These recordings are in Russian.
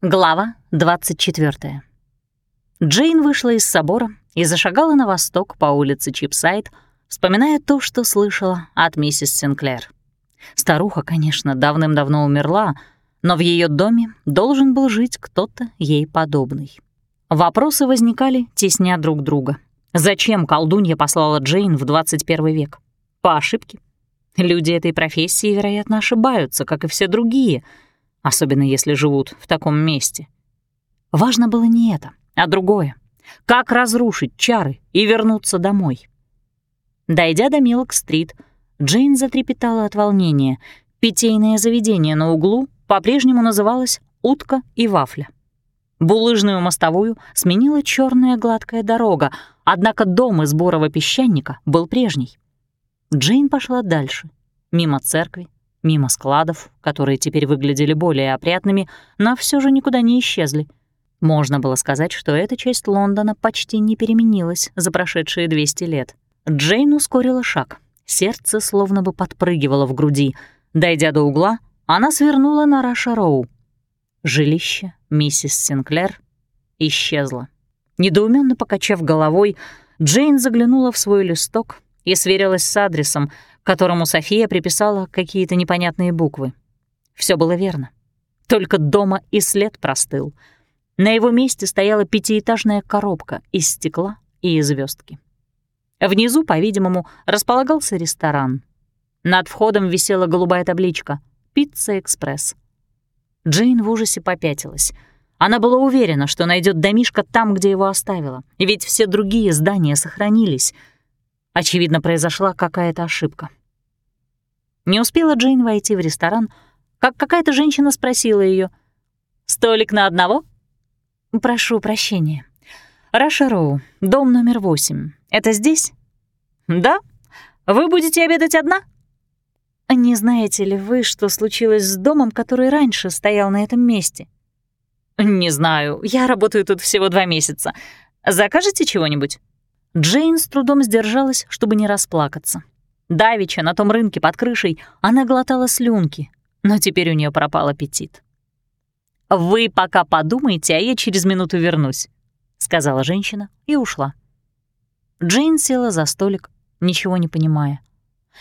Глава 24. Джейн вышла из собора и зашагала на восток по улице Чипсайд, вспоминая то, что слышала от миссис Синклер. Старуха, конечно, давным-давно умерла, но в ее доме должен был жить кто-то ей подобный. Вопросы возникали, тесня друг друга. Зачем колдунья послала Джейн в 21 век? По ошибке? Люди этой профессии, вероятно, ошибаются, как и все другие, особенно если живут в таком месте. Важно было не это, а другое. Как разрушить чары и вернуться домой? Дойдя до Милк-стрит, Джейн затрепетала от волнения. Питейное заведение на углу по-прежнему называлось «Утка и вафля». Булыжную мостовую сменила черная гладкая дорога, однако дом из борого песчаника был прежний. Джейн пошла дальше, мимо церкви, мимо складов, которые теперь выглядели более опрятными, но все же никуда не исчезли. Можно было сказать, что эта часть Лондона почти не переменилась за прошедшие 200 лет. Джейн ускорила шаг. Сердце словно бы подпрыгивало в груди. Дойдя до угла, она свернула на Раша-Роу. Жилище миссис Синклер исчезло. Недоуменно покачав головой, Джейн заглянула в свой листок и сверилась с адресом, которому София приписала какие-то непонятные буквы. Все было верно. Только дома и след простыл. На его месте стояла пятиэтажная коробка из стекла и звездки. Внизу, по-видимому, располагался ресторан. Над входом висела голубая табличка «Пицца Экспресс». Джейн в ужасе попятилась. Она была уверена, что найдет домишко там, где его оставила, ведь все другие здания сохранились — Очевидно, произошла какая-то ошибка. Не успела Джейн войти в ресторан, как какая-то женщина спросила ее: «Столик на одного?» «Прошу прощения. Раша Роу, дом номер восемь. Это здесь?» «Да. Вы будете обедать одна?» «Не знаете ли вы, что случилось с домом, который раньше стоял на этом месте?» «Не знаю. Я работаю тут всего два месяца. Закажете чего-нибудь?» Джейн с трудом сдержалась, чтобы не расплакаться. Давича на том рынке под крышей она глотала слюнки, но теперь у нее пропал аппетит. «Вы пока подумайте, а я через минуту вернусь», — сказала женщина и ушла. Джейн села за столик, ничего не понимая.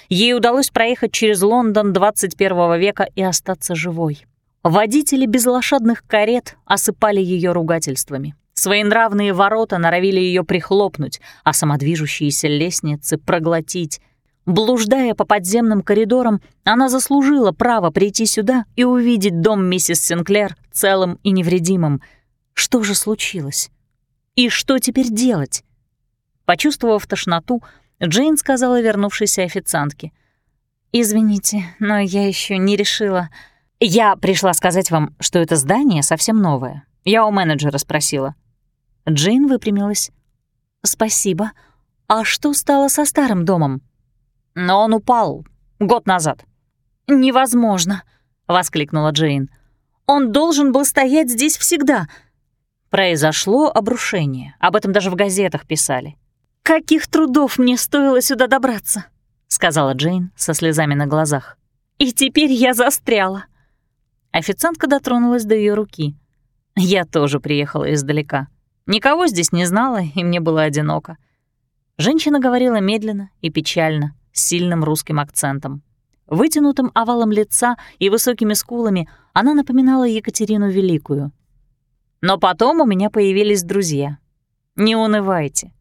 Ей удалось проехать через Лондон 21 века и остаться живой. Водители безлошадных карет осыпали ее ругательствами. Своенравные ворота норовили ее прихлопнуть, а самодвижущиеся лестницы проглотить. Блуждая по подземным коридорам, она заслужила право прийти сюда и увидеть дом миссис Синклер целым и невредимым. Что же случилось? И что теперь делать? Почувствовав тошноту, Джейн сказала вернувшейся официантке. «Извините, но я еще не решила. Я пришла сказать вам, что это здание совсем новое. Я у менеджера спросила. Джейн выпрямилась. «Спасибо. А что стало со старым домом?» «Но он упал год назад». «Невозможно!» — воскликнула Джейн. «Он должен был стоять здесь всегда». Произошло обрушение. Об этом даже в газетах писали. «Каких трудов мне стоило сюда добраться?» — сказала Джейн со слезами на глазах. «И теперь я застряла». Официантка дотронулась до ее руки. Я тоже приехала издалека. Никого здесь не знала, и мне было одиноко. Женщина говорила медленно и печально, с сильным русским акцентом. Вытянутым овалом лица и высокими скулами она напоминала Екатерину Великую. Но потом у меня появились друзья. Не унывайте.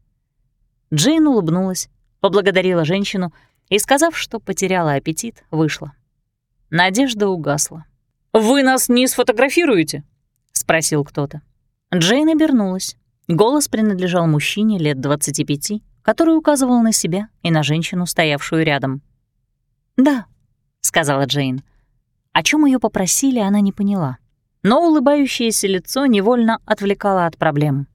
Джейн улыбнулась, поблагодарила женщину и, сказав, что потеряла аппетит, вышла. Надежда угасла. «Вы нас не сфотографируете?» — спросил кто-то. Джейн обернулась. Голос принадлежал мужчине лет 25, который указывал на себя и на женщину, стоявшую рядом. «Да», — сказала Джейн. О чем ее попросили, она не поняла. Но улыбающееся лицо невольно отвлекало от проблем.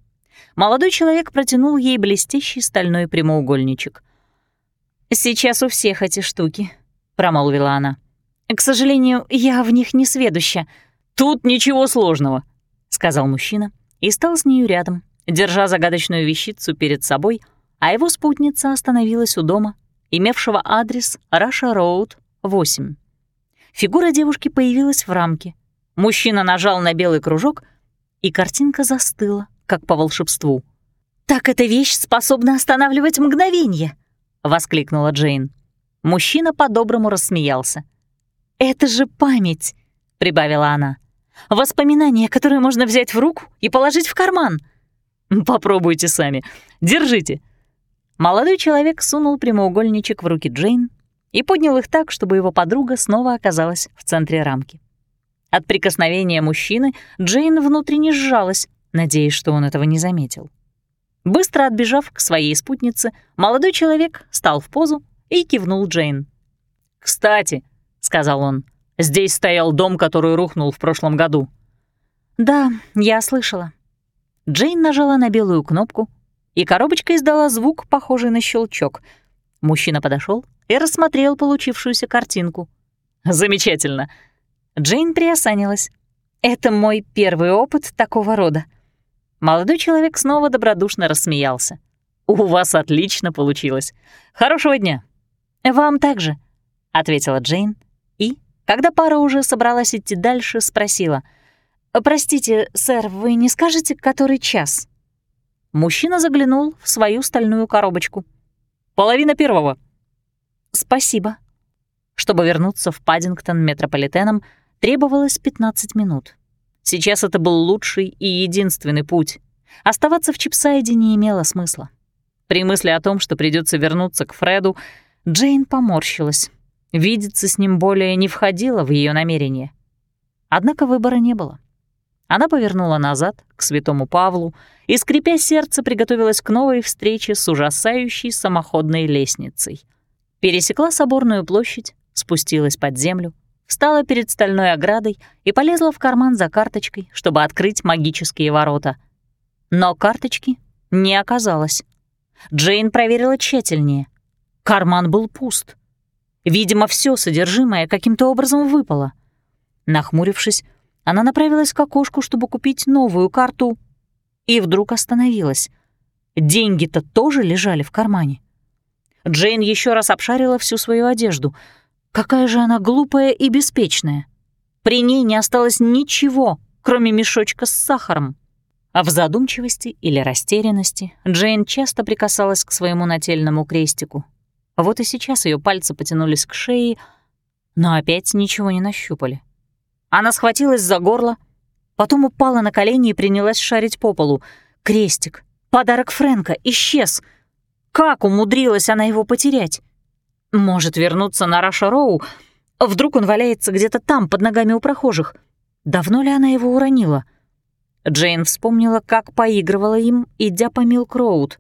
Молодой человек протянул ей блестящий стальной прямоугольничек. «Сейчас у всех эти штуки», — промолвила она. «К сожалению, я в них не сведуща». «Тут ничего сложного», — сказал мужчина и стал с нею рядом, держа загадочную вещицу перед собой, а его спутница остановилась у дома, имевшего адрес Раша Роуд, 8. Фигура девушки появилась в рамке. Мужчина нажал на белый кружок, и картинка застыла, как по волшебству. «Так эта вещь способна останавливать мгновение!» — воскликнула Джейн. Мужчина по-доброму рассмеялся. «Это же память!» — прибавила она. «Воспоминания, которые можно взять в руку и положить в карман!» «Попробуйте сами. Держите!» Молодой человек сунул прямоугольничек в руки Джейн и поднял их так, чтобы его подруга снова оказалась в центре рамки. От прикосновения мужчины Джейн внутренне сжалась, надеясь, что он этого не заметил. Быстро отбежав к своей спутнице, молодой человек стал в позу и кивнул Джейн. «Кстати», — сказал он, — «здесь стоял дом, который рухнул в прошлом году». «Да, я слышала». Джейн нажала на белую кнопку, и коробочка издала звук, похожий на щелчок. Мужчина подошел и рассмотрел получившуюся картинку. «Замечательно!» Джейн приосанилась. «Это мой первый опыт такого рода». Молодой человек снова добродушно рассмеялся. «У вас отлично получилось. Хорошего дня!» «Вам также», — ответила Джейн. И, когда пара уже собралась идти дальше, спросила. «Простите, сэр, вы не скажете, который час?» Мужчина заглянул в свою стальную коробочку. «Половина первого». «Спасибо». Чтобы вернуться в Паддингтон метрополитеном, требовалось 15 минут. Сейчас это был лучший и единственный путь. Оставаться в Чипсайде не имело смысла. При мысли о том, что придется вернуться к Фреду, Джейн поморщилась. Видеться с ним более не входило в ее намерение. Однако выбора не было. Она повернула назад, к святому Павлу, и, скрипя сердце, приготовилась к новой встрече с ужасающей самоходной лестницей. Пересекла соборную площадь, спустилась под землю, встала перед стальной оградой и полезла в карман за карточкой, чтобы открыть магические ворота. Но карточки не оказалось. Джейн проверила тщательнее. Карман был пуст. Видимо, все содержимое каким-то образом выпало. Нахмурившись, она направилась к окошку, чтобы купить новую карту, и вдруг остановилась. Деньги-то тоже лежали в кармане. Джейн еще раз обшарила всю свою одежду. Какая же она глупая и беспечная. При ней не осталось ничего, кроме мешочка с сахаром. А в задумчивости или растерянности Джейн часто прикасалась к своему нательному крестику, вот и сейчас ее пальцы потянулись к шее, но опять ничего не нащупали. Она схватилась за горло, потом упала на колени и принялась шарить по полу. Крестик, подарок Фрэнка, исчез. Как умудрилась она его потерять? Может вернуться на Раша Роу? Вдруг он валяется где-то там, под ногами у прохожих. Давно ли она его уронила? Джейн вспомнила, как поигрывала им, идя по Милк-Роуд.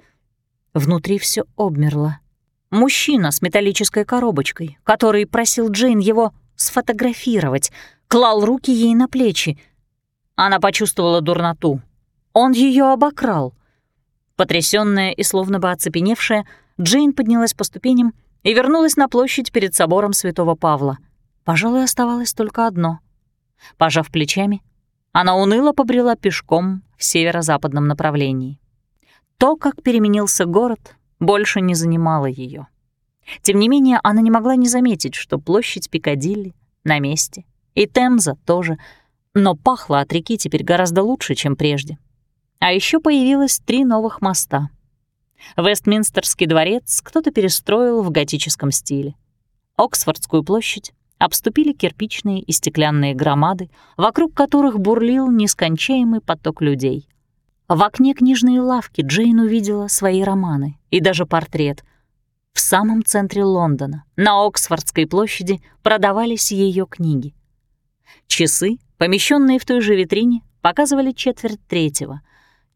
Внутри все обмерло. Мужчина с металлической коробочкой, который просил Джейн его сфотографировать, клал руки ей на плечи. Она почувствовала дурноту. Он ее обокрал. Потрясённая и словно бы оцепеневшая, Джейн поднялась по ступеням и вернулась на площадь перед собором Святого Павла. Пожалуй, оставалось только одно. Пожав плечами, она уныло побрела пешком в северо-западном направлении. То, как переменился город, больше не занимала ее. Тем не менее, она не могла не заметить, что площадь Пикадилли на месте, и Темза тоже, но пахло от реки теперь гораздо лучше, чем прежде. А еще появилось три новых моста. Вестминстерский дворец кто-то перестроил в готическом стиле. Оксфордскую площадь обступили кирпичные и стеклянные громады, вокруг которых бурлил нескончаемый поток людей. В окне книжной лавки Джейн увидела свои романы и даже портрет. В самом центре Лондона, на Оксфордской площади, продавались ее книги. Часы, помещенные в той же витрине, показывали четверть третьего.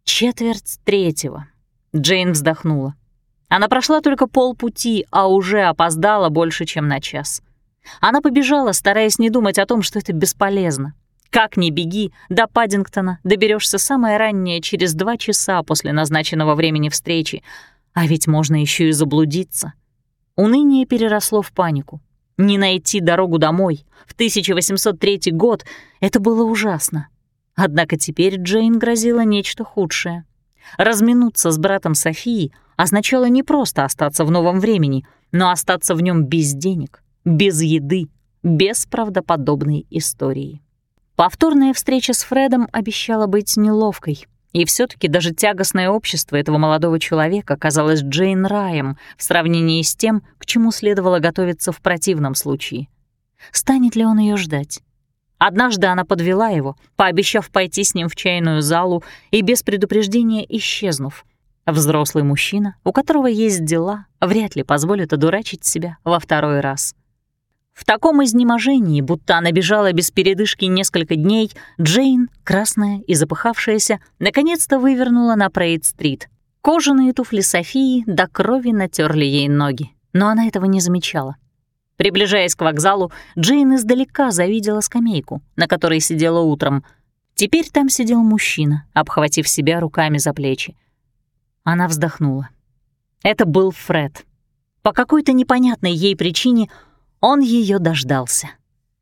Четверть третьего. Джейн вздохнула. Она прошла только полпути, а уже опоздала больше, чем на час. Она побежала, стараясь не думать о том, что это бесполезно. Как ни беги, до Паддингтона доберешься самое раннее через два часа после назначенного времени встречи, а ведь можно еще и заблудиться. Уныние переросло в панику. Не найти дорогу домой в 1803 год — это было ужасно. Однако теперь Джейн грозила нечто худшее. Разминуться с братом Софии означало не просто остаться в новом времени, но остаться в нем без денег, без еды, без правдоподобной истории. Повторная встреча с Фредом обещала быть неловкой, и все таки даже тягостное общество этого молодого человека казалось Джейн раем в сравнении с тем, к чему следовало готовиться в противном случае. Станет ли он ее ждать? Однажды она подвела его, пообещав пойти с ним в чайную залу и без предупреждения исчезнув. Взрослый мужчина, у которого есть дела, вряд ли позволит одурачить себя во второй раз. В таком изнеможении, будто она бежала без передышки несколько дней, Джейн, красная и запыхавшаяся, наконец-то вывернула на Прейд-стрит. Кожаные туфли Софии до крови натерли ей ноги, но она этого не замечала. Приближаясь к вокзалу, Джейн издалека завидела скамейку, на которой сидела утром. Теперь там сидел мужчина, обхватив себя руками за плечи. Она вздохнула. Это был Фред. По какой-то непонятной ей причине он ее дождался.